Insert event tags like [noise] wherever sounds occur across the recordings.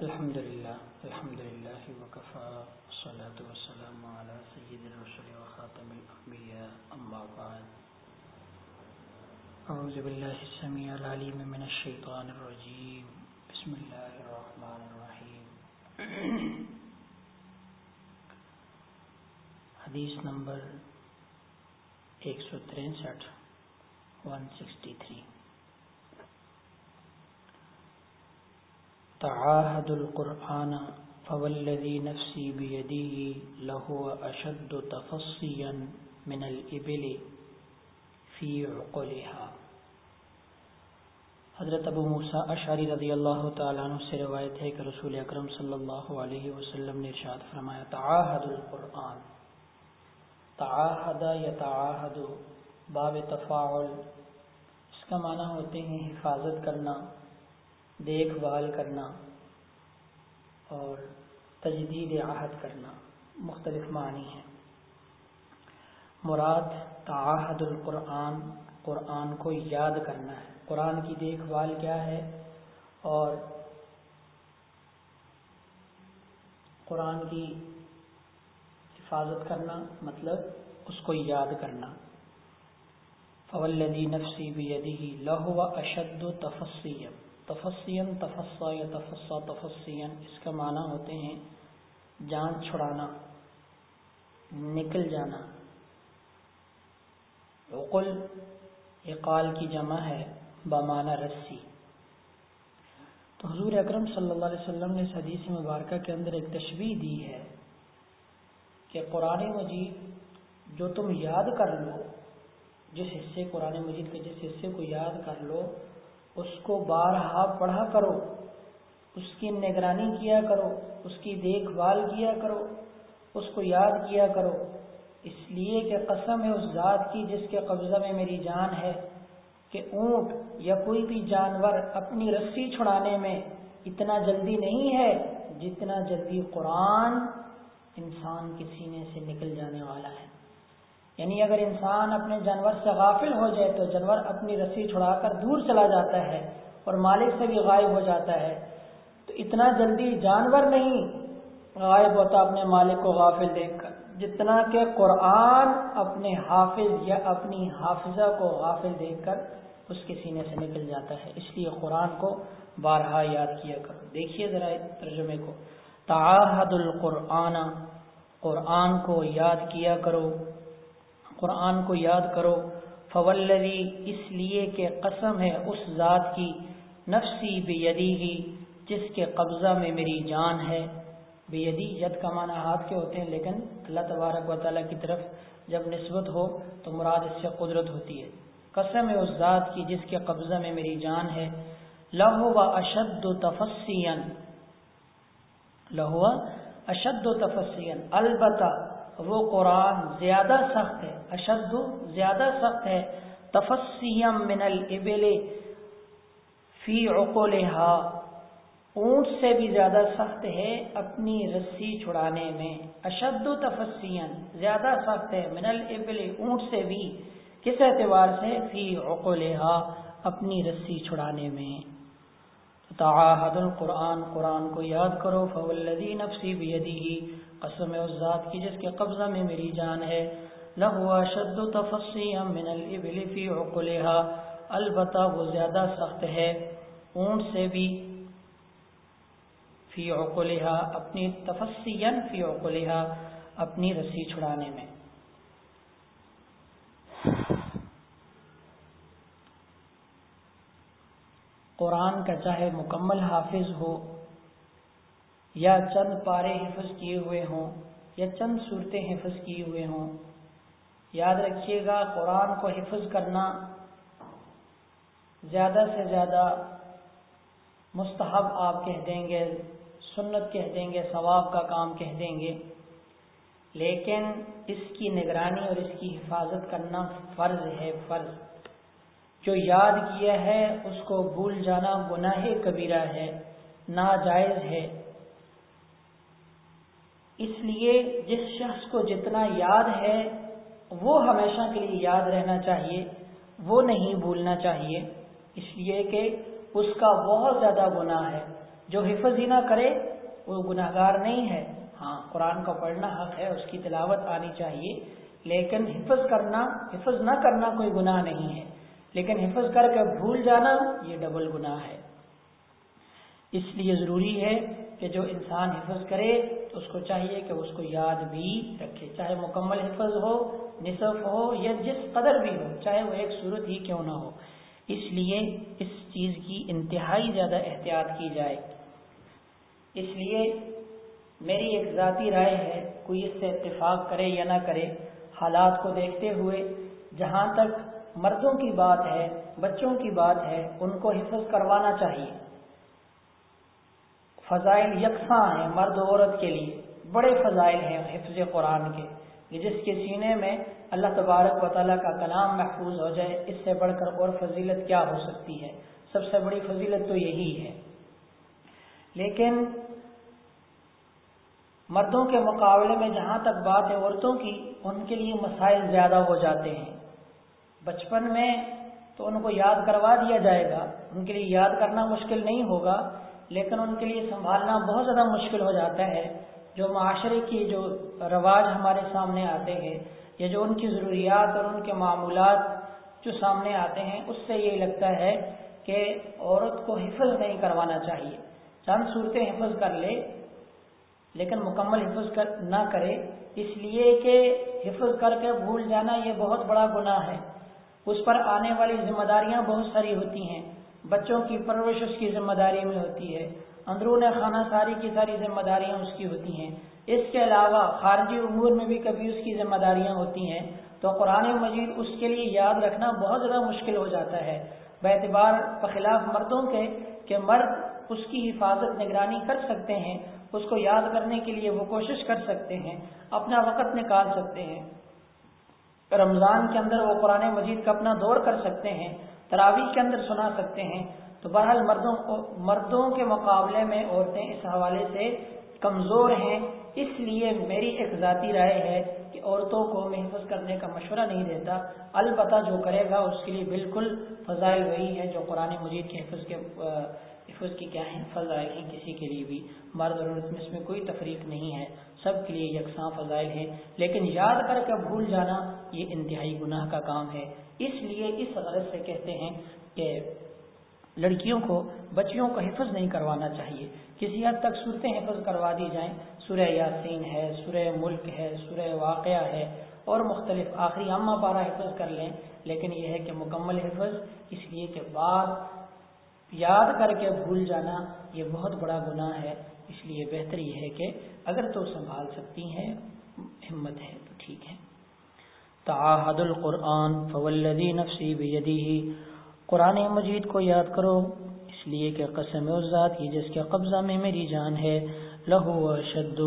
الحمد لله الحمد لله وكفى والصلاة والسلام على سيد الرسل وخاتم الأنبياء أما بعد۔ أعوذ بالله السميع العليم من الشيطان الرجيم بسم الله الرحمن الرحيم حدیث نمبر ایک سو تریسٹھ ون سکسٹی تھری تعاهد القرآن فوالذي نفسي بيده له أشد تفصيا من الإبل في عقلها حضرت ابو موسیٰ اشعری رضی اللہ تعالیٰ عنہ سے روایت ہے کہ رسول اکرم صلی اللہ علیہ وسلم نے ارشاد فرمایا، تعاہد القرآن۔ تعاہد یا تعاہد، باب تفاعل۔ اس کا معنی ہوتے ہیں حفاظت کرنا۔ دیکھ بھال کرنا اور تجدید عہد کرنا مختلف معنی ہیں۔ مراد تعاہد القرآن، قرآن کو یاد کرنا ہے۔ قرآن کی دیکھ بھال کیا ہے؟ اور قرآن کی حفاظت کرنا مطلب اس کو یاد کرنا۔ فولدی نفسی بھی لہو اشد و تفسیم تفسین تفسا یا تفسا تفسین اس کا معنی ہوتے ہیں جان چھڑانا، نکل جانا۔ عقل اقال کی جمع ہے بامانہ رسی۔ تو حضور اکرم صلی اللہ علیہ وسلم نے اس حدیث مبارکہ کے اندر ایک تشبیح دی ہے کہ قرآن مجید جو تم یاد کر لو، جس حصے قرآن مجید کے جس حصے کو یاد کر لو اس کو بارہا پڑھا کرو۔ اس کی نگرانی کیا کرو، اس کی دیکھ بھال کیا کرو، اس کو یاد کیا کرو۔ اس لیے کہ قسم ہے اس ذات کی جس کے قبضہ میں میری جان ہے کہ اونٹ یا کوئی بھی جانور اپنی رسی چھڑانے میں اتنا جلدی نہیں ہے جتنا جلدی قرآن انسان کے سینے سے نکل جانے والا ہے۔ یعنی اگر انسان اپنے جانور سے غافل ہو جائے تو جانور اپنی رسی چھڑا کر دور چلا جاتا ہے اور مالک سے بھی غائب ہو جاتا ہے۔ تو اتنا جلدی جانور نہیں غائب ہوتا اپنے مالک کو غافل دیکھ کر، جتنا کہ قرآن اپنے حافظ یا اپنی حافظہ کو غافل دیکھ کر اس کے سینے سے نکل جاتا ہے۔ اس لیے قرآن کو بارہا یاد کیا کرو۔ دیکھیے ذرا ترجمے کو۔ تعاہد القرآن، قرآن کو یاد کیا کرو۔ قرآن کو یاد کرو۔ فولری اس لیے کہ قسم ہے اس ذات کی، نفسی بے ہی جس کے قبضہ میں میری جان ہے۔ بے ید کا معنی ہاتھ کے ہوتے ہیں، لیکن اللہ تبارک و تعالیٰ کی طرف جب نسبت ہو تو مراد اس سے قدرت ہوتی ہے۔ قسم ہے اس ذات کی جس کے قبضہ میں میری جان ہے۔ لہو و اشد و تفسین لہو اشد و تفسین البتہ وہ قرآن زیادہ سخت ہے، اشد زیادہ سخت ہے۔ تفسیم من الابل فی عقولہا۔ اونٹ سے بھی زیادہ سخت ہے اپنی رسی چھڑانے میں۔ اشد و تفسین زیادہ سخت ہے من الابل، اونٹ سے بھی۔ کس اعتبار سے؟ فی عقولہا، اپنی رسی چھڑانے میں۔ تعاہد القرآن، قرآن کو یاد کرو۔ فولدی نفسی بیدی قسم اس ذات کی جس کے قبضہ میں میری جان ہے۔ لہو شد تفسی من الابل فی عقلها البتہ وہ زیادہ سخت ہے اونٹ سے بھی فی عقلها اپنی تفسین فی عقلها اپنی رسی چھڑانے میں۔ قرآن کا چاہے مکمل حافظ ہو یا چند پارے حفظ کیے ہوئے ہوں، یا چند صورتیں حفظ کیے ہوئے ہوں۔ یاد رکھیے گا، قرآن کو حفظ کرنا زیادہ سے زیادہ مستحب آپ کہہ دیں گے، سنت کہہ دیں گے، ثواب کا کام کہہ دیں گے۔ لیکن اس کی نگرانی اور اس کی حفاظت کرنا فرض ہے، فرض۔ جو یاد کیا ہے، اس کو بھول جانا گناہ کبیرہ ہے، ناجائز ہے۔ اس لیے جس شخص کو جتنا یاد ہے، وہ ہمیشہ کے لیے یاد رہنا چاہیے، وہ نہیں بھولنا چاہیے۔ اس لیے کہ اس کا بہت زیادہ گناہ ہے۔ جو حفظ ہی نہ کرے، وہ گناہ گار نہیں ہے۔ ہاں قرآن کا پڑھنا حق ہے، اس کی تلاوت آنی چاہیے، لیکن حفظ کرنا، حفظ نہ کرنا کوئی گناہ نہیں ہے۔ لیکن حفظ کر کے بھول جانا، یہ ڈبل گناہ ہے۔ اس لیے ضروری ہے کہ جو انسان حفظ کرے تو اس کو چاہیے کہ اس کو یاد بھی رکھے، چاہے مکمل حفظ ہو، نصف ہو یا جس قدر بھی ہو، چاہے وہ ایک صورت ہی کیوں نہ ہو۔ اس لیے اس چیز کی انتہائی زیادہ احتیاط کی جائے۔ اس لیے میری ایک ذاتی رائے ہے، کوئی اس سے اتفاق کرے یا نہ کرے، حالات کو دیکھتے ہوئے جہاں تک مردوں کی بات ہے، بچوں کی بات ہے، ان کو حفظ کروانا چاہیے۔ فضائل یکساں ہیں مرد و عورت کے لیے، بڑے فضائل ہیں حفظ قرآن کے جس کے سینے میں اللہ تبارک و تعالیٰ کا کلام محفوظ ہو جائے، اس سے بڑھ کر اور فضیلت کیا ہو سکتی ہے؟ سب سے بڑی فضیلت تو یہی ہے۔ لیکن مردوں کے مقابلے میں جہاں تک بات ہے، عورتوں کی، ان کے لیے مسائل زیادہ ہو جاتے ہیں۔ بچپن میں تو ان کو یاد کروا دیا جائے گا، ان کے لیے یاد کرنا مشکل نہیں ہوگا لیکن ان کے لیے سنبھالنا بہت زیادہ مشکل ہو جاتا ہے۔ جو معاشرے کی جو رواج ہمارے سامنے آتے ہیں یا جو ان کی ضروریات اور ان کے معمولات جو سامنے آتے ہیں، اس سے یہ لگتا ہے کہ عورت کو حفظ نہیں کروانا چاہیے۔ چند صورتیں حفظ کر لے، لیکن مکمل حفظ کر نہ کرے۔ اس لیے کہ حفظ کر کے بھول جانا یہ بہت بڑا گناہ ہے۔ اس پر آنے والی ذمہ داریاں بہت ساری ہوتی ہیں۔ بچوں کی پرورش اس کی ذمہ داری میں ہوتی ہے اندرون خانہ ساری کی ساری ذمہ داریاں اس کی ہوتی ہیں۔ اس کے علاوہ خارجی امور میں بھی کبھی اس کی ذمہ داریاں ہوتی ہیں۔ تو قرآن مجید اس کے لیے یاد رکھنا بہت زیادہ مشکل ہو جاتا ہے۔ اعتبار بخلاف مردوں کے، کہ مرد اس کی حفاظت نگرانی کر سکتے ہیں، اس کو یاد کرنے کے لیے وہ کوشش کر سکتے ہیں، اپنا وقت نکال سکتے ہیں۔ رمضان کے اندر وہ قرآن مجید کا اپنا دور کر سکتے ہیں۔ تراویح کے اندر سنا سکتے ہیں۔ تو بہرحال مردوں کو مردوں کے مقابلے میں عورتیں اس حوالے سے کمزور ہیں۔ اس لیے میری ایک ذاتی رائے ہے کہ عورتوں کو محفوظ کرنے کا مشورہ نہیں دیتا۔ البتہ جو کرے گا اس کے لیے بالکل فضائل وہی ہے جو قرآن مجید کے حفظ کے حفظ کی کیا ہیں فضائل ہیں، کسی کے لیے بھی۔ مرد اور عورت میں اس میں کوئی تفریق نہیں ہے۔ سب کے لیے یکساں فضائل ہیں۔ لیکن یاد کر کے بھول جانا یہ انتہائی گناہ کا کام ہے۔ اس لیے اس غرض سے کہتے ہیں کہ لڑکیوں کو، بچیوں کو حفظ نہیں کروانا چاہیے۔ کسی حد تک صورتیں حفظ کروا دی جائیں۔ سورہ یاسین ہے، سورہ ملک ہے، سورہ واقعہ ہے۔ اور مختلف آخری عامہ پارا حفظ کر لیں۔ لیکن یہ ہے کہ مکمل حفظ، اس لیے کہ بات یاد کر کے بھول جانا یہ بہت بڑا گناہ ہے، اس لیے بہتر یہ ہے کہ اگر تو سنبھال سکتی ہیں، ہمت ہے تو ٹھیک ہے۔ تعاہد القرآن فولدی نفسی بیدی قرآن مجید کو یاد کرو، اس لیے کہ قسم اس ذات کی جس کے قبضہ میں میری جان ہے۔ لہو اشد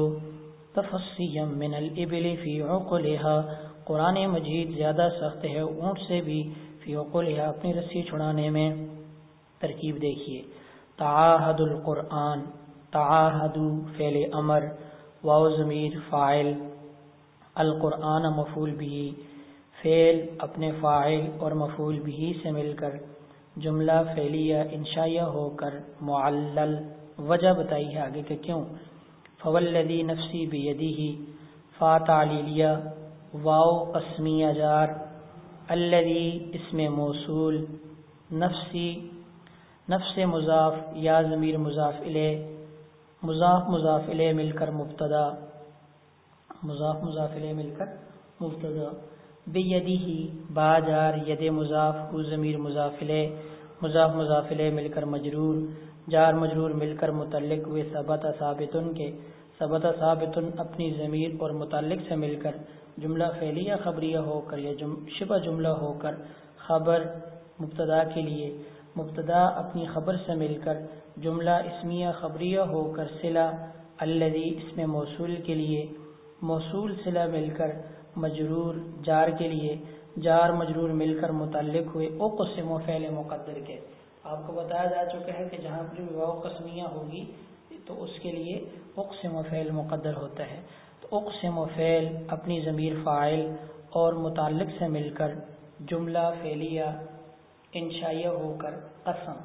تفصیم من الابل فی عقلها۔ قرآن مجید زیادہ سخت ہے، اونٹ سے بھی فی عقلها، اپنی رسی چھڑانے میں۔ ترکیب دیکھیے۔ تعاہد القرآن تعاہدو فعل امر، واو ضمیر فاعل، القرآن مفول بھی فعل اپنے فاعل اور مفول بھی سے مل کر، جملہ فعلیہ انشائیہ ہو کر معلل۔ وجہ بتائی ہے آگے کہ کیوں؟ فولدی نفسی بیدی ہی فا تعلیلیہ واؤ قسمیہ جار، الذي اسم موصول نفسی نفس مضاف یا ضمیر مضاف الیہ مضاف مضاف الیہ مل کر مبتدا، مضاف مضاف الیہ مل کر مبتدا بیدی ہی با جار ید مضاف ہو ضمیر مضاف الیہ مضاف مضاف الیہ مل کر مجرور، جار مجرور مل کر متعلق ہوئے ثبت ثابتن کے، ثبت ثابتن اپنی ضمیر اور متعلق سے مل کر جملہ فعلیہ خبریہ ہو کر یا جم، شبہ جملہ ہو کر خبر مبتدا کے لیے مبتدا اپنی خبر سے مل کر جملہ اسمیہ خبریہ ہو کر صلہ الذي اس میں موصول کے لیے، موصول صلہ مل کر مجرور، جار کے لیے، جار مجرور مل کر متعلق ہوئے او قسم و فعل مقدر کے۔ آپ کو بتایا جا چکا ہے کہ جہاں پر واؤ قسمیہ ہوگی، تو اس کے لیے اقسم و فعل مقدر ہوتا ہے۔ تو اقسم و فعل اپنی ضمیر فائل اور متعلق سے مل کر جملہ فعلیہ انشائیہ ہو کر قسم۔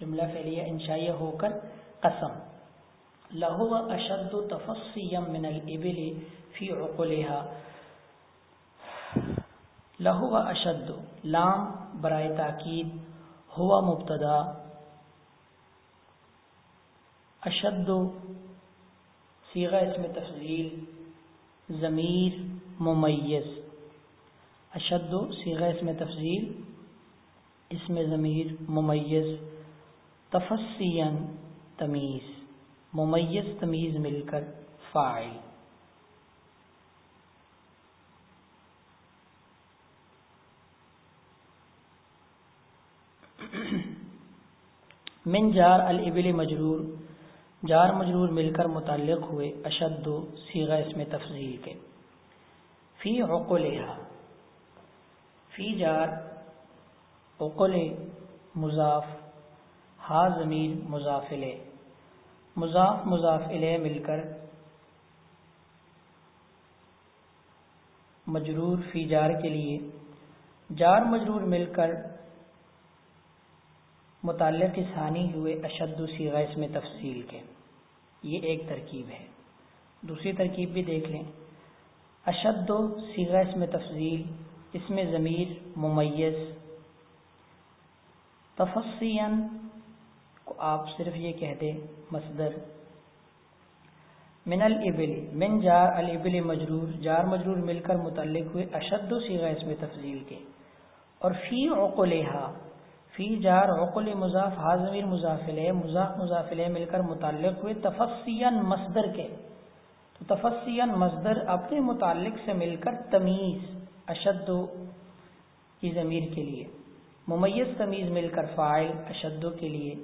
جملہ فعلیہ انشائیہ ہو کر قسم۔ لہو اشد تفصیم من الابل فی عقلها لہو اشد، لام برائے تاکید۔ ہوا مبتدا۔ اشد سیغہ اس میں تفضیل۔ ضمیر ممیز۔ اشد سیغہ اس میں تفضیل۔ اس میں ضمیر ممیز تفسین تمیز، ممیز تمیز مل کر فائل من جار الابل مجرور، جار مجرور مل کر متعلق ہوئے اشد سیغہ اس میں تفضیل کے۔ فی عقلها فی جار عقل مضاف، ہا ضمیر مضافل مضاف مضافل مل کر مجرور فی جار کے لیے، جار مجرور مل کر متعلق ثانی ہوئے اشد سیغہ اس میں تفصیل کے۔ یہ ایک ترکیب ہے۔ دوسری ترکیب بھی دیکھ لیں۔ اشد سیغہ اس میں تفضیل، اس میں ضمیر ممیز تفصین کو آپ صرف یہ کہہ دیں، مصدر۔ من الابل، من جار الابل مجرور، جار مجرور مل کر متعلق ہوئے اشد سیغہ اس میں تفضیل کے۔ اور فی عقلها فی جار عقل مضاف حاضمیر مضافل مضاف مضافل مل کر متعلق ہوئے تفصین مصدر کے۔ تو تفصین مصدر اپنے متعلق سے مل کر تمیز، اشد کی ضمیر کے لیے۔ ممیز تمیز مل کر فائل اشد کے لیے،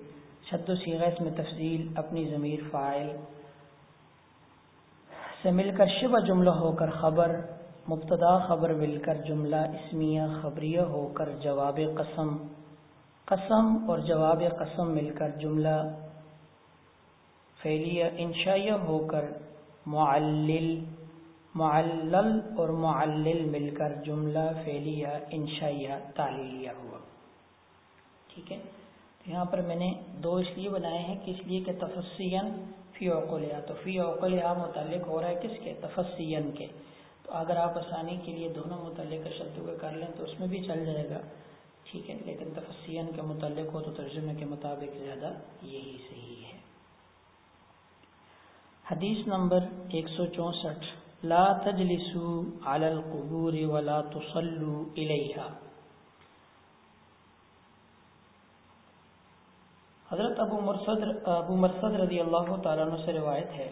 شد و سیغ میں تفضیل اپنی ضمیر فائل سے مل کر شبہ جملہ ہو کر خبر، مبتدا خبر مل کر جملہ، اسمیہ خبریہ ہو کر جواب قسم قسم اور جواب قسم مل کر جملہ، فعلیہ انشائیہ ہو کر معلل معلل اور معلل مل کر جملہ، فعلیہ انشائیہ، تعلیلیہ ہوا۔ ٹھیک ہے؟ تو یہاں پر میں نے دو اس لیے بنائے ہیں کہ اس لیے کہ تفسین فی اوقلیہ تو فی اوقلیہ متعلق ہو رہا ہے کس کے؟ تفسین کے۔ تو اگر آپ آسانی کے لیے دونوں متعلق شبدوں کا کر لیں تو اس میں بھی چل جائے گا۔ ٹھیک ہے، لیکن تفسین کے متعلق ہو تو ترجمے کے مطابق زیادہ یہی صحیح ہے۔ حدیث نمبر ایک سو چونسٹھ، لا تجلسو علی القبور ولا تصلو الیہا۔ حضرت ابو مرسد ابو مرسد رضی اللہ تعالیٰ عنہ سے روایت ہے۔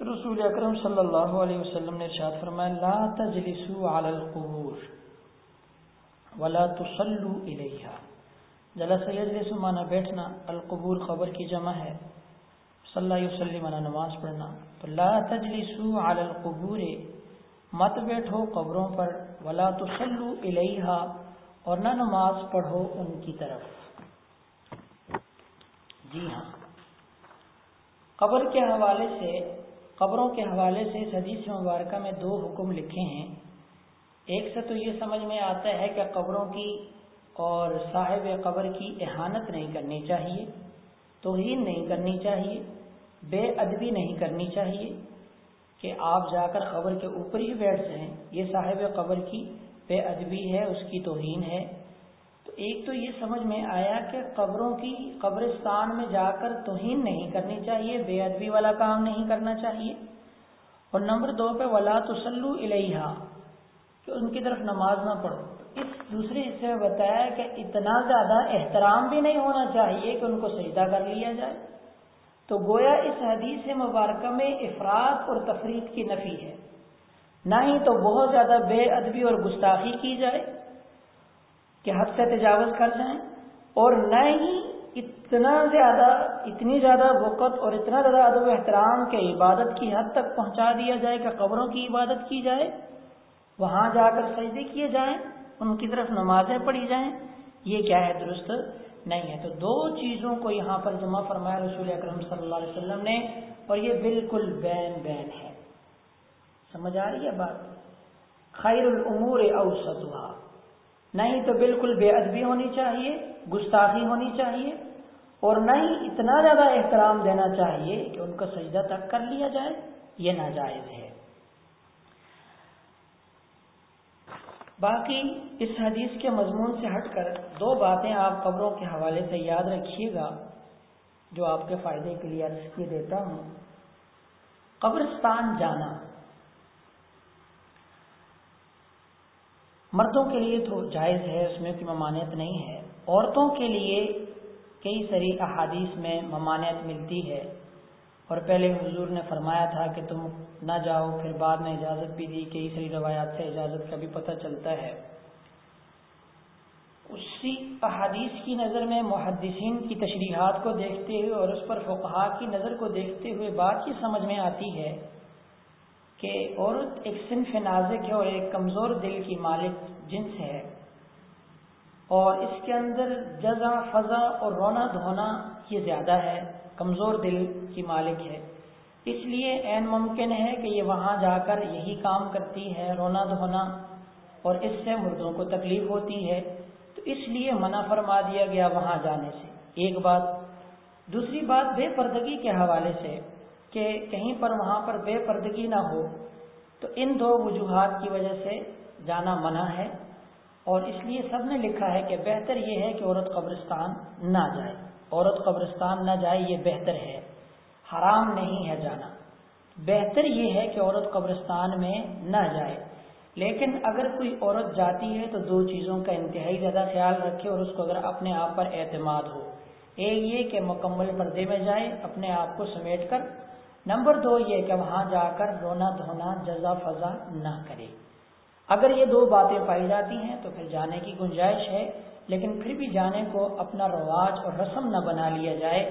رسول اکرم صلی اللہ علیہ وسلم نے ارشاد فرمایا، لا تجلسو علی القبور ولا تصلو الیہا۔ جلس یجلس مانا بیٹھنا، القبور خبر کی جمع ہے۔ صلی اللہ علیہ وسلم مانا نماز پڑھنا۔ تو لا تجلسو علی القبور، مت بیٹھو قبروں پر، ولا تصلو الیہا اور نہ نماز پڑھو ان کی طرف۔ جی ہاں۔ قبر کے حوالے سے، قبروں کے حوالے سے اس حدیث مبارکہ میں دو حکم لکھے ہیں۔ ایک سے تو یہ سمجھ میں آتا ہے کہ قبروں کی اور صاحب قبر کی احانت نہیں کرنی چاہیے، توہین نہیں کرنی چاہیے، بے ادبی نہیں کرنی چاہیے کہ آپ جا کر قبر کے اوپر ہی بیٹھ جائیں۔ یہ صاحب قبر کی بے ادبی ہے، اس کی توہین ہے۔ تو ایک تو یہ سمجھ میں آیا کہ قبروں کی قبرستان میں جا کر توہین نہیں کرنی چاہیے، بے ادبی والا کام نہیں کرنا چاہیے۔ اور نمبر دو پہ ولا تسلو الیہا کہ ان کی طرف نماز نہ پڑھو۔ اس دوسرے حصے میں بتایا کہ اتنا زیادہ احترام بھی نہیں ہونا چاہیے کہ ان کو سجدہ کر لیا جائے۔ تو گویا اس حدیث مبارکہ میں افراد اور تفریح کی نفی ہے۔ نہ ہی تو بہت زیادہ بے ادبی اور گستاخی کی جائے۔ کہ حد سے تجاوز کر جائیں اور نہ ہی اتنا زیادہ اتنی زیادہ وقت اور اتنا زیادہ ادب و احترام کے عبادت کی حد تک پہنچا دیا جائے، کہ قبروں کی عبادت کی جائے، وہاں جا کر سجدے کیے جائیں، ان کی طرف نمازیں پڑھی جائیں، یہ کیا ہے درست؟ نہیں ہے۔ تو دو چیزوں کو یہاں پر جمع فرمایا رسول اکرم صلی اللہ علیہ وسلم نے، اور یہ بالکل بین بین ہے۔ سمجھ آ رہی ہے بات؟ خیر العمور اوسطاً نہیں تو بالکل بے ادبی ہونی چاہیے، گستاخی ہونی چاہیے، اور نہ ہی اتنا زیادہ احترام دینا چاہیے کہ ان کو سجدہ تک کر لیا جائے، یہ ناجائز ہے۔ باقی اس حدیث کے مضمون سے ہٹ کر دو باتیں آپ قبروں کے حوالے سے یاد رکھیے گا، جو آپ کے فائدے کے لیے عرض کی دیتا ہوں۔ قبرستان جانا۔ مردوں کے لیے تو جائز ہے، اس میں کوئی ممانعت نہیں ہے۔ عورتوں کے لیے کئی ساری احادیث میں ممانعت ملتی ہے۔ اور پہلے حضور نے فرمایا تھا کہ تم نہ جاؤ، پھر بعد میں اجازت بھی دی کئی ساری روایات سے اجازت کا بھی پتہ چلتا ہے۔ اسی احادیث کی نظر میں محدثین کی تشریحات کو دیکھتے ہوئے اور اس پر فقہا کی نظر کو دیکھتے ہوئے بات یہ سمجھ میں آتی ہے کہ عورت ایک صنف نازک ہے اور ایک کمزور دل کی مالک جنس ہے۔ اور اس کے اندر جزا، فضا اور رونا دھونا یہ زیادہ ہے، کمزور دل کی مالک ہے۔ اس لیے عین ممکن ہے کہ یہ وہاں جا کر یہی کام کرتی ہے، رونا دھونا، اور اس سے مردوں کو تکلیف ہوتی ہے۔ تو اس لیے منع فرما دیا گیا وہاں جانے سے۔ ایک بات، دوسری بات بے پردگی کے حوالے سے کہ کہیں پر وہاں پر بے پردگی نہ ہو، تو ان دو وجوہات کی وجہ سے جانا منع ہے۔ اور اس لیے سب نے لکھا ہے کہ بہتر یہ ہے کہ عورت قبرستان نہ جائے۔ عورت قبرستان نہ جائے یہ بہتر ہے۔ حرام نہیں ہے جانا۔ بہتر یہ ہے کہ عورت قبرستان میں نہ جائے۔ لیکن اگر کوئی عورت جاتی ہے تو دو چیزوں کا انتہائی زیادہ خیال رکھے اور اس کو اگر اپنے آپ پر اعتماد ہو، ایک یہ کہ مکمل پردے میں جائے، اپنے آپ کو سمیٹ کر نمبر دو یہ کہ وہاں جا کر رونا دھونا جزا فضا نہ کرے۔ اگر یہ دو باتیں پائی جاتی ہیں تو پھر جانے کی گنجائش ہے، لیکن پھر بھی جانے کو اپنا رواج اور رسم نہ بنا لیا جائے،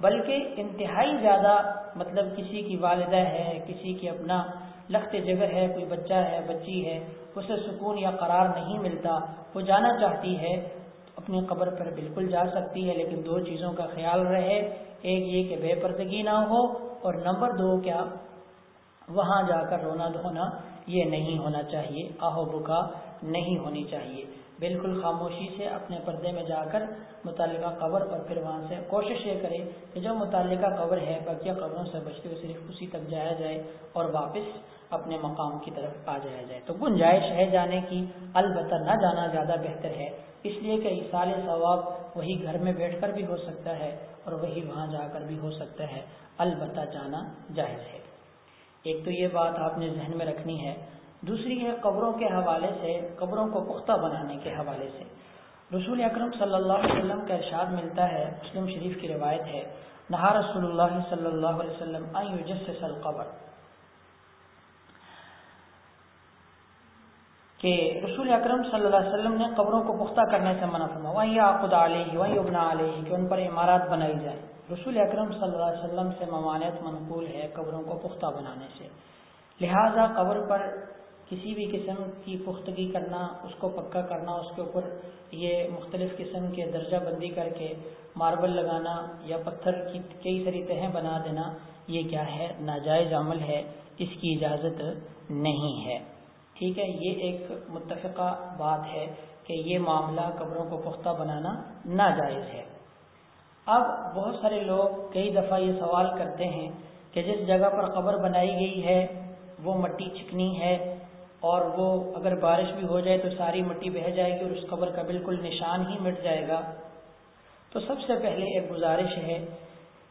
بلکہ انتہائی زیادہ مطلب کسی کی والدہ ہے، کسی کی اپنا لخت جگر ہے، کوئی بچہ ہے، بچی ہے، اسے سکون یا قرار نہیں ملتا، وہ جانا چاہتی ہے، اپنی قبر پر بالکل جا سکتی ہے، لیکن دو چیزوں کا خیال رہے، ایک یہ کہ بے پردگی نہ ہو اور نمبر دو کیا وہاں جا کر رونا دھونا یہ نہیں ہونا چاہیے، آہو بکا نہیں ہونی چاہیے۔ بالکل خاموشی سے اپنے پردے میں جا کر متعلقہ قبر اور پھر وہاں سے کوشش یہ کرے کہ جو متعلقہ قبر ہے، بقیہ قبروں سے بچتے ہوئے صرف اسی تک جایا جائے اور واپس اپنے مقام کی طرف آ جایا جائے۔ تو گنجائش ہے جانے کی، البتہ نہ جانا زیادہ بہتر ہے۔ اس لیے کہ اصال ثواب وہی گھر میں بیٹھ کر بھی ہو سکتا ہے اور وہی وہاں جا کر بھی ہو سکتا ہے۔ البتہ جانا جائز ہے۔ ایک تو یہ بات آپ نے ذہن میں رکھنی ہے، دوسری ہے قبروں کے حوالے سے، قبروں کو پختہ بنانے کے حوالے سے۔ رسول اکرم صلی اللہ علیہ وسلم کا ارشاد ملتا ہے، مسلم شریف کی روایت ہے، نہا رسول اللہ صلی اللہ علیہ وسلم القبر۔ کہ رسول اکرم صلی اللہ علیہ وسلم نے قبروں کو پختہ کرنے سے منع فرما وہیں آخد علیہ وہیں ابنا علیہ کہ ان پر عمارات بنائی جائیں۔ رسول اکرم صلی اللہ علیہ وسلم سے ممانعت منقول ہے قبروں کو پختہ بنانے سے۔ لہذا قبر پر کسی بھی قسم کی پختگی کرنا، اس کو پکا کرنا، اس کے اوپر یہ مختلف قسم کے درجہ بندی کر کے ماربل لگانا یا پتھر کی کئی ساری تہیں بنا دینا، یہ کیا ہے؟ ناجائز عمل ہے، اس کی اجازت نہیں ہے۔ ٹھیک ہے، یہ ایک متفقہ بات ہے کہ یہ معاملہ قبروں کو پختہ بنانا ناجائز ہے۔ اب بہت سارے لوگ کئی دفعہ یہ سوال کرتے ہیں کہ جس جگہ پر قبر بنائی گئی ہے، وہ مٹی چکنی ہے اور وہ اگر بارش بھی ہو جائے تو ساری مٹی بہہ جائے گی اور اس قبر کا بالکل نشان ہی مٹ جائے گا۔ تو سب سے پہلے ایک گزارش ہے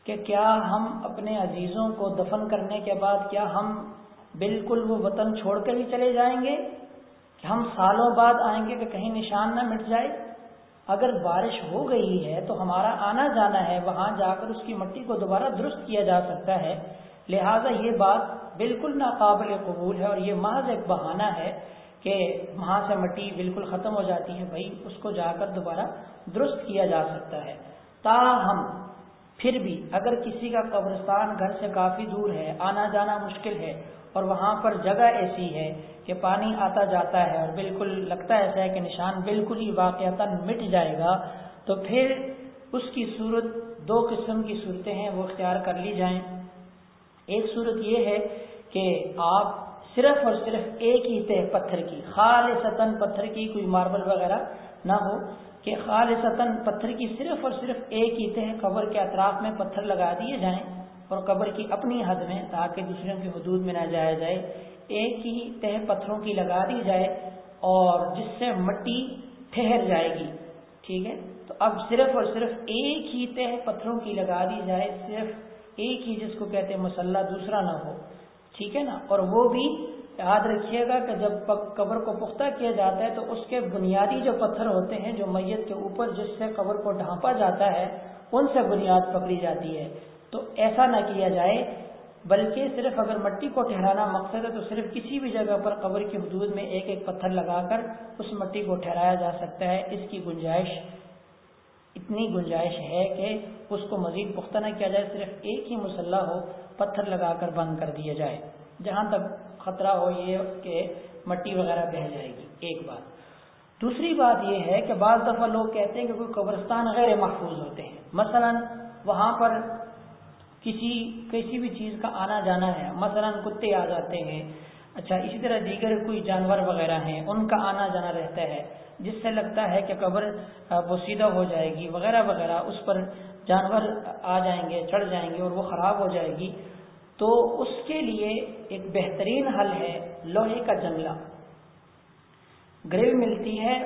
کہ کیا ہم اپنے عزیزوں کو دفن کرنے کے بعد کیا ہم بالکل وہ وطن چھوڑ کر ہی چلے جائیں گے؟ کہ ہم سالوں بعد آئیں گے کہ کہیں نشان نہ مٹ جائے؟ اگر بارش ہو گئی ہے تو ہمارا آنا جانا ہے، وہاں جا کر اس کی مٹی کو دوبارہ درست کیا جا سکتا ہے۔ لہٰذا یہ بات بالکل ناقابل قبول ہے اور یہ محض ایک بہانہ ہے کہ وہاں سے مٹی بالکل ختم ہو جاتی ہے، بھائی اس کو جا کر دوبارہ درست کیا جا سکتا ہے۔ تاہم پھر بھی اگر کسی کا قبرستان گھر سے کافی دور ہے، آنا جانا مشکل ہے، اور وہاں پر جگہ ایسی ہے کہ پانی آتا جاتا ہے اور بالکل لگتا ایسا ہے کہ نشان بالکل ہی واقعات مٹ جائے گا، تو پھر اس کی صورت دو قسم کی صورتیں ہیں، وہ اختیار کر لی جائیں۔ ایک صورت یہ ہے کہ آپ صرف اور صرف ایک ہی تہ پتھر کی خال پتھر کی کوئی ماربل وغیرہ نہ ہو کہ خالصتاً پتھر کی صرف اور صرف ایک ہی تہ قبر کے اطراف میں پتھر لگا دیے جائیں اور قبر کی اپنی حد میں تاکہ دوسروں کی حدود میں نہ جایا جائے، ایک ہی تہ پتھروں کی لگا دی جائے اور جس سے مٹی ٹھہر جائے گی، ٹھیک ہے؟ تو اب صرف اور صرف ایک ہی تہ پتھروں کی لگا دی جائے، صرف ایک ہی جس کو کہتے ہیں مسلح، دوسرا نہ ہو، ٹھیک ہے نا؟ اور وہ بھی یاد رکھیے گا کہ جب قبر کو پختہ کیا جاتا ہے تو اس کے بنیادی جو پتھر ہوتے ہیں، جو میت کے اوپر جس سے قبر کو ڈھانپا جاتا ہے، ان سے بنیاد پکڑی جاتی ہے۔ تو ایسا نہ کیا جائے، بلکہ صرف اگر مٹی کو ٹھہرانا مقصد ہے، تو صرف کسی بھی جگہ پر قبر کی حدود میں ایک ایک پتھر لگا کر اس مٹی کو ٹھہرایا جا سکتا ہے۔ اس کی گنجائش اتنی گنجائش ہے کہ اس کو مزید پختہ نہ کیا جائے، صرف ایک ہی مسلح ہو، پتھر لگا کر بند کر دیا جائے۔ جہاں تک خطرہ ہو یہ کہ مٹی وغیرہ بہ جائے گی، ایک بات۔ دوسری بات یہ ہے کہ بعض دفعہ لوگ کہتے ہیں کہ کوئی قبرستان غیر محفوظ ہوتے ہیں۔ مثلا وہاں پر کسی کسی بھی چیز کا آنا جانا ہے، مثلا کتے آ جاتے ہیں۔ اچھا اسی طرح دیگر کوئی جانور وغیرہ ہیں، ان کا آنا جانا رہتا ہے، جس سے لگتا ہے کہ قبر بوسیدہ ہو جائے گی، وغیرہ وغیرہ، اس پر جانور آ جائیں گے، چڑھ جائیں گے اور وہ خراب ہو جائے گی۔ تو اس کے لیے ایک بہترین حل ہے لوہے کا جنگلہ۔ گریو ملتی ہے،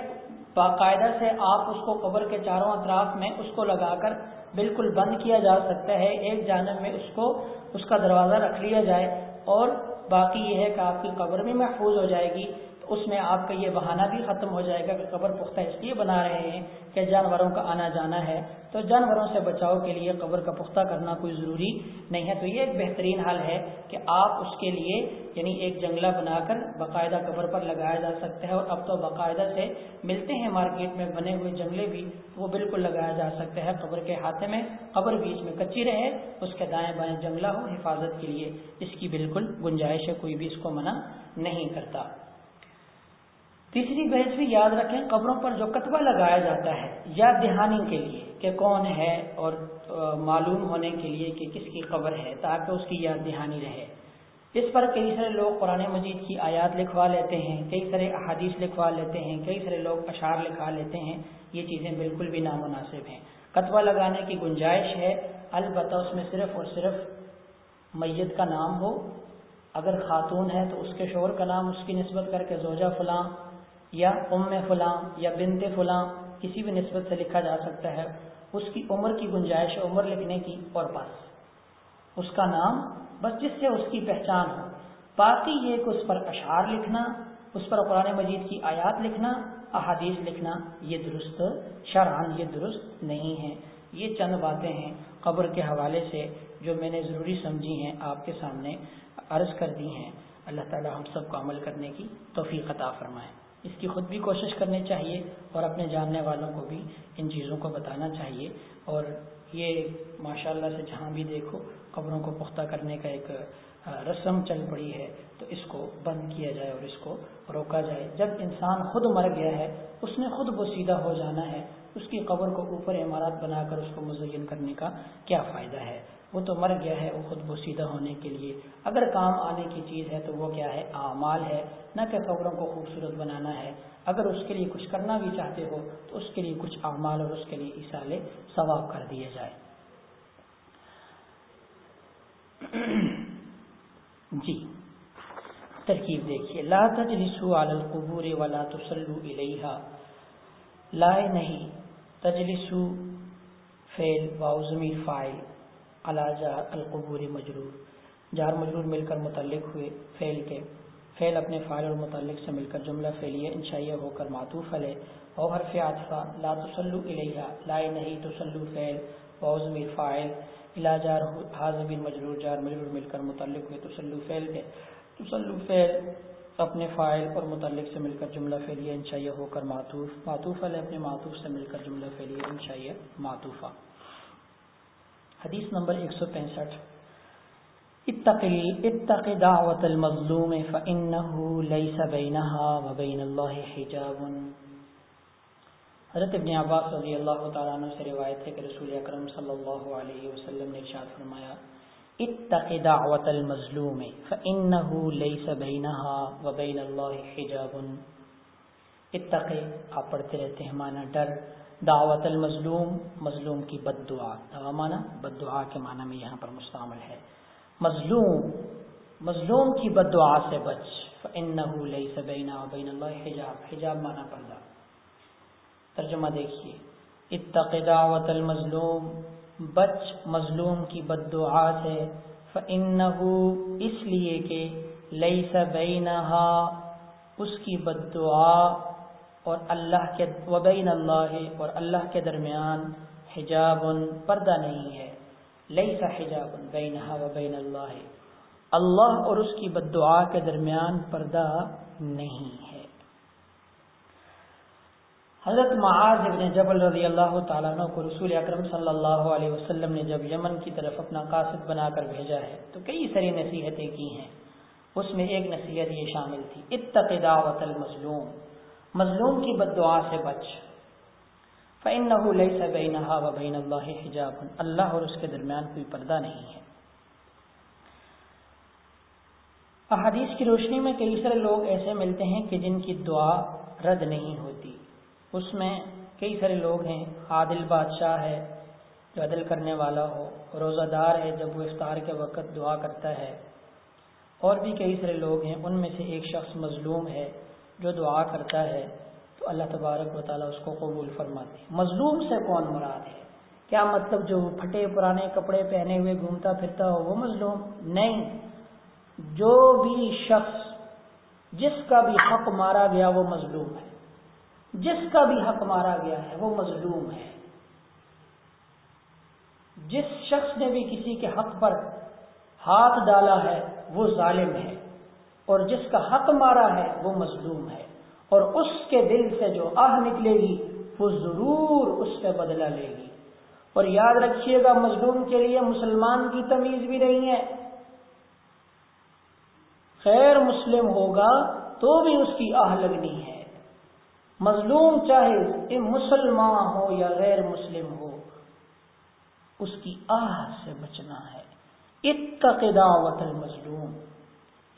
باقاعدہ سے آپ اس کو قبر کے چاروں اطراف میں اس کو لگا کر بالکل بند کیا جا سکتا ہے، ایک جانب میں اس کو، اس کا دروازہ رکھ لیا جائے اور باقی یہ ہے کہ آپ کی قبر بھی محفوظ ہو جائے گی۔ اس میں آپ کا یہ بہانہ بھی ختم ہو جائے گا کہ قبر پختہ اس لیے بنا رہے ہیں کہ جانوروں کا آنا جانا ہے۔ تو جانوروں سے بچاؤ کے لیے قبر کا پختہ کرنا کوئی ضروری نہیں ہے۔ تو یہ ایک بہترین حل ہے کہ آپ اس کے لیے یعنی ایک جنگلہ بنا کر باقاعدہ قبر پر لگایا جا سکتا ہے اور اب تو باقاعدہ سے ملتے ہیں مارکیٹ میں بنے ہوئے جنگلے بھی، وہ بالکل لگایا جا سکتا ہے۔ قبر کے ہاتھے میں، قبر بیچ میں کچی رہے، اس کے دائیں بائیں جنگلہ ہو حفاظت کے لیے۔ اس کی بالکل گنجائش ہے، کوئی بھی اس کو منع نہیں کرتا۔ تیسری بحث بھی یاد رکھیں، قبروں پر جو کتبہ لگایا جاتا ہے یاد دہانی کے لیے کہ کون ہے اور معلوم ہونے کے لیے کہ کس کی قبر ہے، تاکہ اس کی یاد دہانی رہے۔ اس پر کئی سارے لوگ قرآن مجید کی آیات لکھوا لیتے ہیں، کئی سارے احادیث لکھوا لیتے ہیں، کئی سارے لوگ اشعار لکھوا لیتے ہیں۔ یہ چیزیں بالکل بھی نامناسب ہیں۔ کتبہ لگانے کی گنجائش ہے، البتہ اس میں صرف اور صرف میت کا نام ہو۔ اگر خاتون ہے تو اس کے شور کا نام اس کی نسبت کر کے زوجہ فلاں یا ام فلاں یا بنت فلاں کسی بھی نسبت سے لکھا جا سکتا ہے، اس کی عمر کی گنجائش، عمر لکھنے کی اور بس۔ اس کا نام بس جس سے اس کی پہچان ہو۔ باقی یہ کہ اس پر اشعار لکھنا، اس پر قرآن مجید کی آیات لکھنا، احادیث لکھنا، یہ درست شرحان یہ درست نہیں ہے۔ یہ چند باتیں ہیں قبر کے حوالے سے جو میں نے ضروری سمجھی ہیں، آپ کے سامنے عرض کر دی ہیں۔ اللہ تعالی ہم سب کو عمل کرنے کی توفیق عطا فرمائیں اس کی خود بھی کوشش کرنی چاہیے اور اپنے جاننے والوں کو بھی ان چیزوں کو بتانا چاہیے اور یہ ماشاء اللہ سے جہاں بھی دیکھو قبروں کو پختہ کرنے کا ایک رسم چل پڑی ہے تو اس کو بند کیا جائے اور اس کو روکا جائے۔ جب انسان خود مر گیا ہے، اس نے خود وہ ہو جانا ہے، اس کی قبر کو اوپر عمارات بنا کر اس کو مزین کرنے کا کیا فائدہ ہے؟ وہ تو مر گیا ہے، وہ خود بوسیدہ ہونے کے لیے۔ اگر کام آنے کی چیز ہے تو وہ کیا ہے؟ اعمال ہے۔ نہ کہ قبروں کو خوبصورت بنانا ہے۔ اگر اس کے لیے کچھ کرنا بھی چاہتے ہو تو اس کے لیے کچھ اعمال اور اس کے لیے اشارے ثواب کر دیے جائے۔ [clears throat] جی۔ ترکیب دیکھیے۔ لا تجلسو علی القبور ولا تسلو الیہا۔ لائے نہیں۔ تجلسو فعل واؤزمی فائل جار القبور مجرور۔ جار مجرور مل کر متعلق ہوئے فعل کے۔ فعل اپنے فائل اور متعلق سے مل کر جملہ فعلیہ انشائیہ ہو کر معطوف علیہ او حرف عطفہ، لا تسلو الیہ لائے نہیں تسلو فعل وعظمی فائل الا جار حاضب مجرور جار مجرور مل کر متعلق ہوئے تسلو فعل کے۔ تسلو فعل اپنے فائل اور متعلق سے مل کر جملہ فعلیہ انشائیہ ہو کر معطوف معطوف علیہ اپنے معطوف سے مل کر جملہ فعلیہ انشائیہ معطوفہ۔ حدیث نمبر 165 اتق دعوت المظلوم فإنه ليس بينها وبين الله حجاب۔ حضرت ابن عباس رضی اللہ تعالیٰ عنہ سے روایت ہے کہ رسول اکرم صلی اللہ علیہ وسلم نے ارشاد فرمایا، اتق دعوت المظلوم فإنه ليس بينها وبين الله حجاب۔ اتق، آپ پڑھتے رہتے ہیں مانا ڈر۔ دعوت المظلوم، مظلوم کی بد دعا دعا مانا بد دعا کے معنی میں یہاں پر مستعمل ہے۔ مظلوم مظلوم کی بد دعا سے بچ فَإِنَّهُ لَيْسَ بَيْنَا وَبَيْنَ اللَّهِ حجاب حجاب مانا پردہ۔ ترجمہ دیکھیے۔ اتق دعوت المظلوم، بچ مظلوم کی بد دعا سے فَإِنَّهُ اس لیے کہ لَيْسَ بَيْنَهَا اس کی بد دعا اور اللہ کے وبین اللہ اور اللہ کے درمیان حجاب پردہ نہیں ہے۔ لئی سا حجاب بین وبین اللہ۔ اللہ اور اس کی بد دعا کے درمیان پردہ نہیں ہے۔ حضرت معاذ ابن جبل رضی اللہ تعالیٰ عنہ کو رسول اکرم صلی اللہ علیہ وسلم نے جب یمن کی طرف اپنا قاصد بنا کر بھیجا ہے، تو کئی ساری نصیحتیں کی ہیں۔ اس میں ایک نصیحت یہ شامل تھی، اتق دعوت المظلوم۔ مظلوم کی بد دعا سے بچ۔ فَإِنَّهُ لَيْسَ بَيْنَهَا وَبَيْنَ اللَّهِ حِجَابٌ۔ اللہ اور اس کے درمیان کوئی پردہ نہیں ہے۔ احادیث کی روشنی میں کئی سارے لوگ ایسے ملتے ہیں کہ جن کی دعا رد نہیں ہوتی۔ اس میں کئی سارے لوگ ہیں، عادل بادشاہ ہے جو عدل کرنے والا ہو روزہ دار ہے جب وہ افطار کے وقت دعا کرتا ہے۔ اور بھی کئی سارے لوگ ہیں، ان میں سے ایک شخص مظلوم ہے جو دعا کرتا ہے، تو اللہ تبارک و تعالیٰ اس کو قبول فرماتے مظلوم سے کون مراد ہے؟ کیا مطلب جو پھٹے پرانے کپڑے پہنے ہوئے گھومتا پھرتا ہو، وہ مظلوم؟ نہیں۔ جو بھی شخص جس کا بھی حق مارا گیا، وہ مظلوم ہے۔ جس کا بھی حق مارا گیا ہے، وہ مظلوم ہے۔ جس شخص نے بھی کسی کے حق پر ہاتھ ڈالا ہے، وہ ظالم ہے۔ اور جس کا حق مارا ہے وہ مظلوم ہے اور اس کے دل سے جو آہ نکلے گی، وہ ضرور اس سے بدلہ لے گی۔ اور یاد رکھیے گا، مظلوم کے لیے مسلمان کی تمیز بھی نہیں ہے۔ خیر مسلم ہوگا تو بھی اس کی آہ لگنی ہے۔ مظلوم چاہے مسلمان ہو یا غیر مسلم ہو، اس کی آہ سے بچنا ہے۔ اتقداوت المظلوم۔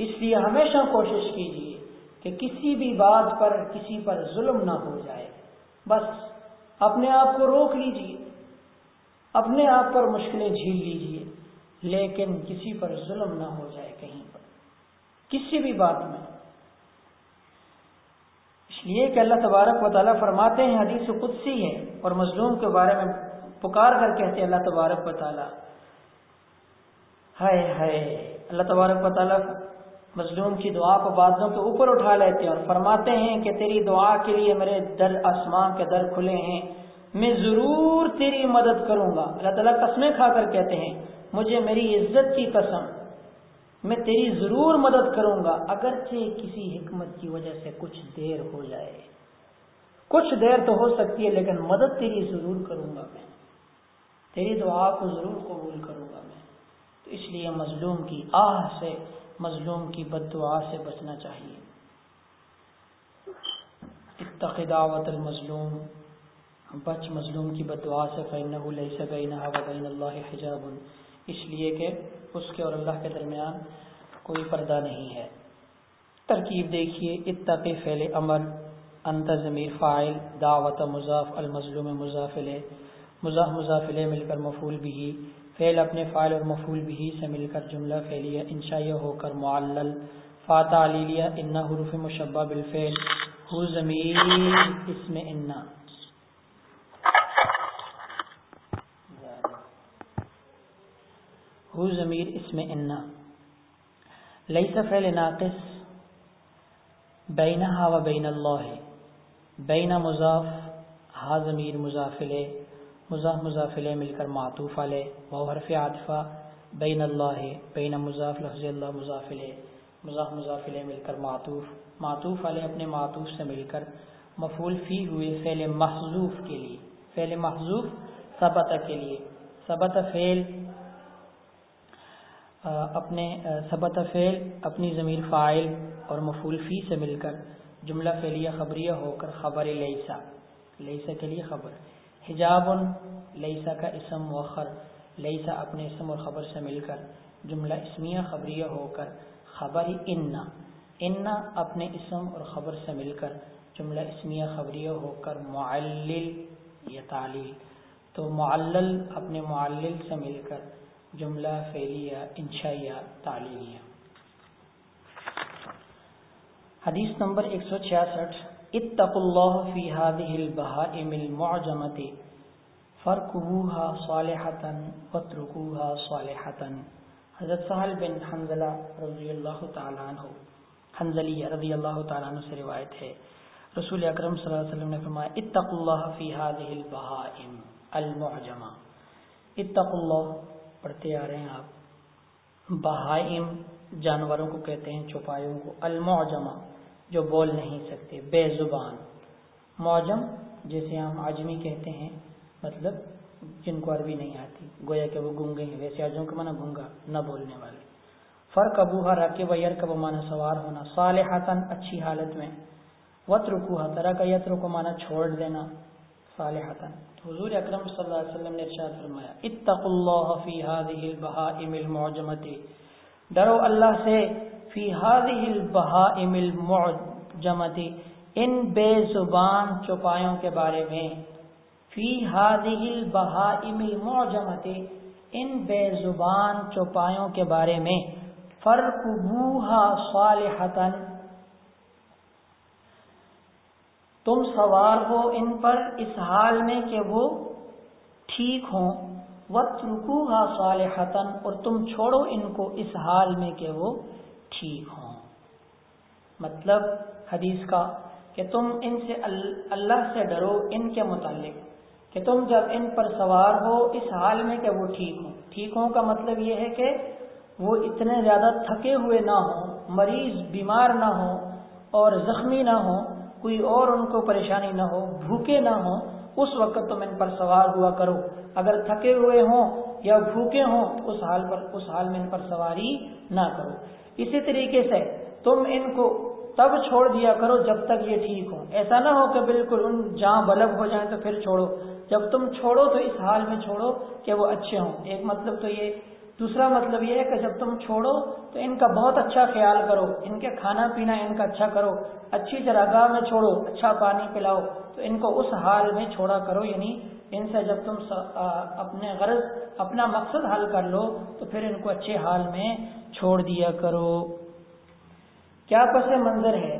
اس لیے ہمیشہ کوشش کیجیے کہ کسی بھی بات پر کسی پر ظلم نہ ہو جائے۔ بس اپنے آپ کو روک لیجیے اپنے آپ پر مشکلیں جھیل لیجیے لیکن کسی پر ظلم نہ ہو جائے کہیں پر۔ کسی بھی بات میں۔ اس لیے کہ اللہ تبارک و تعالیٰ فرماتے ہیں، حدیث قدسی ہے اور مظلوم کے بارے میں پکار کر کہتے ہیں، اللہ تبارک و تعالیٰ۔ ہائے ہائے، اللہ تبارک و تعالیٰ مظلوم کی دعا کو بادلوں کے اوپر اٹھا لیتے ہیں اور فرماتے ہیں کہ تیری دعا کے لیے میرے در آسمان کے در کھلے ہیں۔ میں ضرور تیری مدد کروں گا۔ اللہ تعالیٰ قسمیں کھا کر کہتے ہیں، مجھے میری عزت کی قسم، میں تیری ضرور مدد کروں گا۔ اگرچہ کسی حکمت کی وجہ سے کچھ دیر ہو جائے۔ کچھ دیر تو ہو سکتی ہے، لیکن مدد تیری ضرور کروں گا میں۔ تیری دعا کو ضرور قبول کروں گا میں۔ تو اس لیے مظلوم کی آہ سے مظلوم کی بد دعا سے بچنا چاہیے۔ اتقداوت المظلوم، بچ مظلوم کی بد دعا سے فین بین اللہ حجاب۔ اس لیے کہ اس کے اور اللہ کے درمیان کوئی پردہ نہیں ہے۔ ترکیب دیکھیے، اتق فعل امر انت ضمیر فائل دعوت مضاف، المظلوم مضافل مضاف مضافل مل کر مفول بھی فعل اپنے فائل اور مفول بھی سے مل کر جملہ فعلیہ، انشائیہ ہو کر معلل فاتح علیلیہ ان حروف مشبہ بالفعل، ہو ضمیر اسم انا۔ ہو ضمیر اسم انا۔ لیس فعل ناقص بینہا و بین اللہ۔ بین مضاف، ہا ضمیر مضافلے مضاف مضافل مل کر معطوف علیہ و حرف عاطفہ، بین اللہ، بین مضاف لفظ اللہ مضافل مضاف مضافل مل کر معطوف معطوف علیہ اپنے معطوف سے مل کر مفول فی ہوئے فعل محضوف کے لیے، فعل محضوف ثبت کے لیے، ثبت فعل اپنے ثبت فعل اپنی ضمیر فائل اور مفول فی سے مل کر جملہ فعلیہ خبریہ ہو کر خبر لیسا لیسا کے لیے خبر۔ حجاب لیسا کا اسم مؤخر لیسا اپنے اسم اور خبر سے مل کر، جملہ اسمیہ خبریہ ہو کر، خبر انا انا اپنے اسم اور خبر سے مل کر، جملہ اسمیہ خبریہ ہو کر، معلل یا تعلیل، تو معلل اپنے معلل سے مل کر، جملہ فعلیہ، انشائیہ تعلیلیہ حدیث نمبر 166 اتق اللہ فی هذه البہائم المعجمت فرقبوها صالحتا واترکوها صالحتا حضرت سہل بن حنزلہ رضی اللہ تعالیٰ عنہ حنزلیہ رضی اللہ تعالیٰ عنہ سے روایت ہے۔ رسول اکرم صلی اللہ علیہ وسلم نے فرمایا اتق اللہ فی هذه البہائم المعجمہ اتق اللہ، پڑھتے آ رہے ہیں آپ۔ بہائم جانوروں کو کہتے ہیں، چوپایوں کو۔ المعجمہ جو بول نہیں سکتے، بے زبان۔ معجم جیسے ہم آجمی کہتے ہیں مطلب جن کو عربی نہیں آتی۔ گویا کہ وہ گنگے ہیں، ویسے آجوں کا مانا گنگا نہ بولنے والے۔ فرق ابوہا رکے و یر مانا سوار ہونا صالحاتن اچھی حالت میں۔ وط رکوہا طرح کا یتر کو مانا چھوڑ دینا صالحاتن حضور اکرم صلی اللہ علیہ وسلم نے ارشاد فرمایا اتق اللہ فی هذه البہائم المعجمت ڈرو اللہ سے فی هذه البہائم المعجمت ان بے زبان چوپایوں کے بارے میں۔ فی هذه البہائم المعجمت ان بے زبان چوپایوں کے بارے میں۔ فرقبوها صالحتا، تم سوار ہو ان پر اس حال میں کہ وہ ٹھیک ہوں۔ وَتْرُكُوهَا صَالِحَةً اور تم چھوڑو ان کو اس حال میں کہ وہ ٹھیک ہوں۔ مطلب حدیث کا کہ تم ان سے اللہ سے ڈرو، ان کے متعلق۔ کہ تم جب ان پر سوار ہو، اس حال میں کہ وہ ٹھیک ہوں۔ ٹھیک ہوں کا مطلب یہ ہے کہ وہ اتنے زیادہ تھکے ہوئے نہ ہوں، مریض، بیمار نہ ہوں اور زخمی نہ ہوں، کوئی اور ان کو پریشانی نہ ہو، بھوکے نہ ہوں، اس وقت تم ان پر سوار ہوا کرو۔ اگر تھکے ہوئے ہوں یا بھوکے ہوں، اس حال پر، اس حال میں ان پر سواری نہ کرو۔ اسی طریقے سے تم ان کو تب چھوڑ دیا کرو جب تک یہ ٹھیک ہو۔ ایسا نہ ہو کہ بالکل ان جہاں بلب ہو جائیں تو پھر چھوڑو۔ جب تم چھوڑو تو اس حال میں چھوڑو کہ وہ اچھے ہوں۔ ایک مطلب تو یہ، دوسرا مطلب یہ ہے کہ جب تم چھوڑو تو ان کا بہت اچھا خیال کرو۔ ان کے کھانا پینا ان کا اچھا کرو۔ اچھی چراگاہ میں چھوڑو اچھا پانی پلاؤ۔ تو ان کو اس حال میں چھوڑا کرو یعنی ان سے جب تم اپنے غرض اپنا مقصد حل کر لو، تو پھر ان کو اچھے حال میں چھوڑ دیا کرو۔ کیا پس منظر ہے؟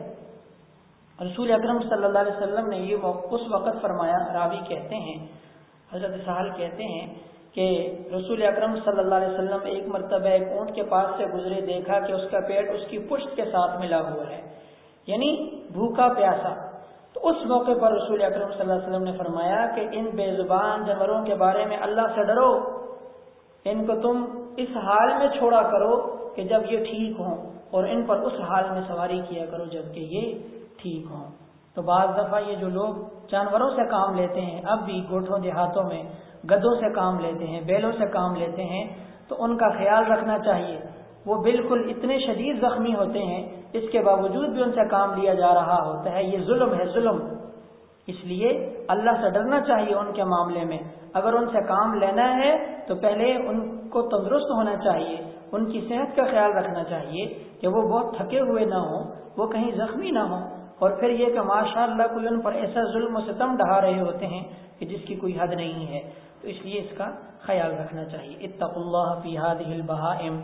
رسول اکرم صلی اللہ علیہ وسلم نے یہ اس وقت فرمایا، راوی کہتے ہیں، حضرت سہل کہتے ہیں کہ رسول اکرم صلی اللہ علیہ وسلم ایک مرتبہ ایک اونٹ کے پاس سے گزرے، دیکھا کہ اس کا پیٹ اس کی پشت کے ساتھ ملا ہوا ہے یعنی بھوکا پیاسا۔ اس موقع پر رسول اکرم صلی اللہ علیہ وسلم نے فرمایا کہ ان بے زبان جانوروں کے بارے میں اللہ سے ڈرو۔ ان کو تم اس حال میں چھوڑا کرو کہ جب یہ ٹھیک ہوں اور ان پر اس حال میں سواری کیا کرو جبکہ یہ ٹھیک ہوں۔ تو بعض دفعہ یہ جو لوگ جانوروں سے کام لیتے ہیں، اب بھی گوٹھوں دیہاتوں میں، گدوں سے کام لیتے ہیں، بیلوں سے کام لیتے ہیں، تو ان کا خیال رکھنا چاہیے۔ وہ بالکل اتنے شدید زخمی ہوتے ہیں اس کے باوجود بھی ان سے کام لیا جا رہا ہوتا ہے۔ یہ ظلم ہے، ظلم۔ اس لیے اللہ سے ڈرنا چاہیے ان کے معاملے میں۔ اگر ان سے کام لینا ہے تو پہلے ان کو تندرست ہونا چاہیے، ان کی صحت کا خیال رکھنا چاہیے کہ وہ بہت تھکے ہوئے نہ ہوں، وہ کہیں زخمی نہ ہوں۔ اور پھر یہ کہ ماشاء اللہ کوئی ان پر ایسا ظلم و ستم ڈھا رہے ہوتے ہیں کہ جس کی کوئی حد نہیں ہے۔ تو اس لیے اس کا خیال رکھنا چاہیے۔ اتق اللہ فی هذه البہائم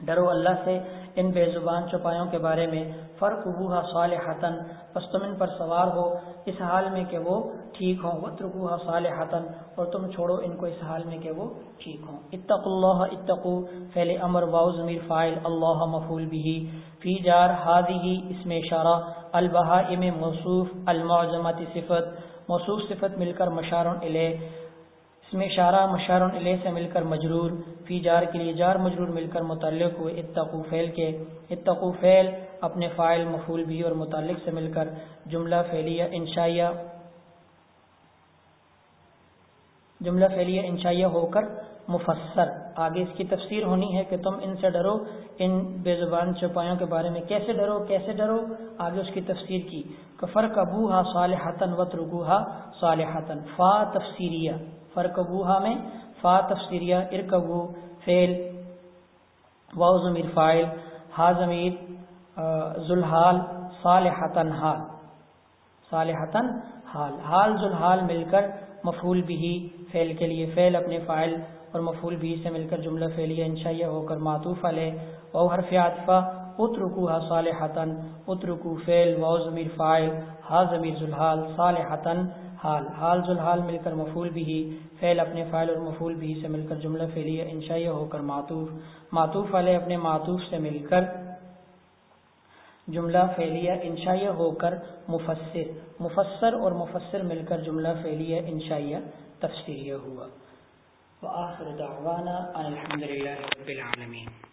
ڈرو اللہ سے ان بے زبان چپایوں کے بارے میں فرق بوہا صالحتن پس تم ان پر سوار ہو اس حال میں کہ وہ ٹھیک ہوں وترکوہا صالحتن اور تم چھوڑو ان کو اس حال میں کہ وہ ٹھیک ہوں۔ اتق اللہ اتقو فعل امر، واو ضمیر، فاعل، اللہ مفعول به۔ فی جار هذه اسم اشارہ، البہائم موصوف المعجمت صفت۔ موصوف صفت مل کر مشار الیہ۔ اس میں اشارہ مشار علیہ سے مل کر مجرور، فی جار کے لیے جار مجرور مل کر متعلق ہوئے اتقو فعل کے۔ اتقو فعل اپنے فائل مفول بھی اور متعلق سے مل کر جملہ فعلیہ انشائیہ۔ جملہ فعلیہ انشائیہ ہو کر مفسر۔ آگے اس کی تفسیر ہونی ہے کہ تم ان سے ڈرو، ان بے زبان چوپایوں کے بارے میں کیسے ڈرو کیسے ڈرو؟ آگے اس کی تفسیر کی۔ کفر کبوہا صالحتن وط رگوہا صالحتن فا تفسیریہ۔ فرقبوہا میں، فا تفسیریہ، ارکبو فیل واو ضمیر فائل ہا ضمیر ذوالحال صالحتن حال۔ صالحتن حال۔ حال ذل مل کر مفول بھی فعل کے لیے فعل اپنے فائل اور مفول بھی سے مل کر جملہ فعلیہ انشائیہ ہو کر معطوف علیہ۔ او حرف عطفہ اترکوها صالحتا، اترکو فعل و ضمیر فائل ہا ضمیر ذلحال صالحتا حال حال ذلحال مل کر مفول بھی فعل اپنے فائل اور مفول بھی سے مل کر جملہ فعلیہ انشائیہ ہو کر معطوف معطوف علیہ اپنے معطوف سے مل کر جملہ فعلیہ انشائیہ ہو کر مفسر مفسر اور مفسر مل کر جملہ فعلیہ انشائیہ تفسیریہ ہوا۔ وآخر دعوانا الحمد للہ رب العالمین۔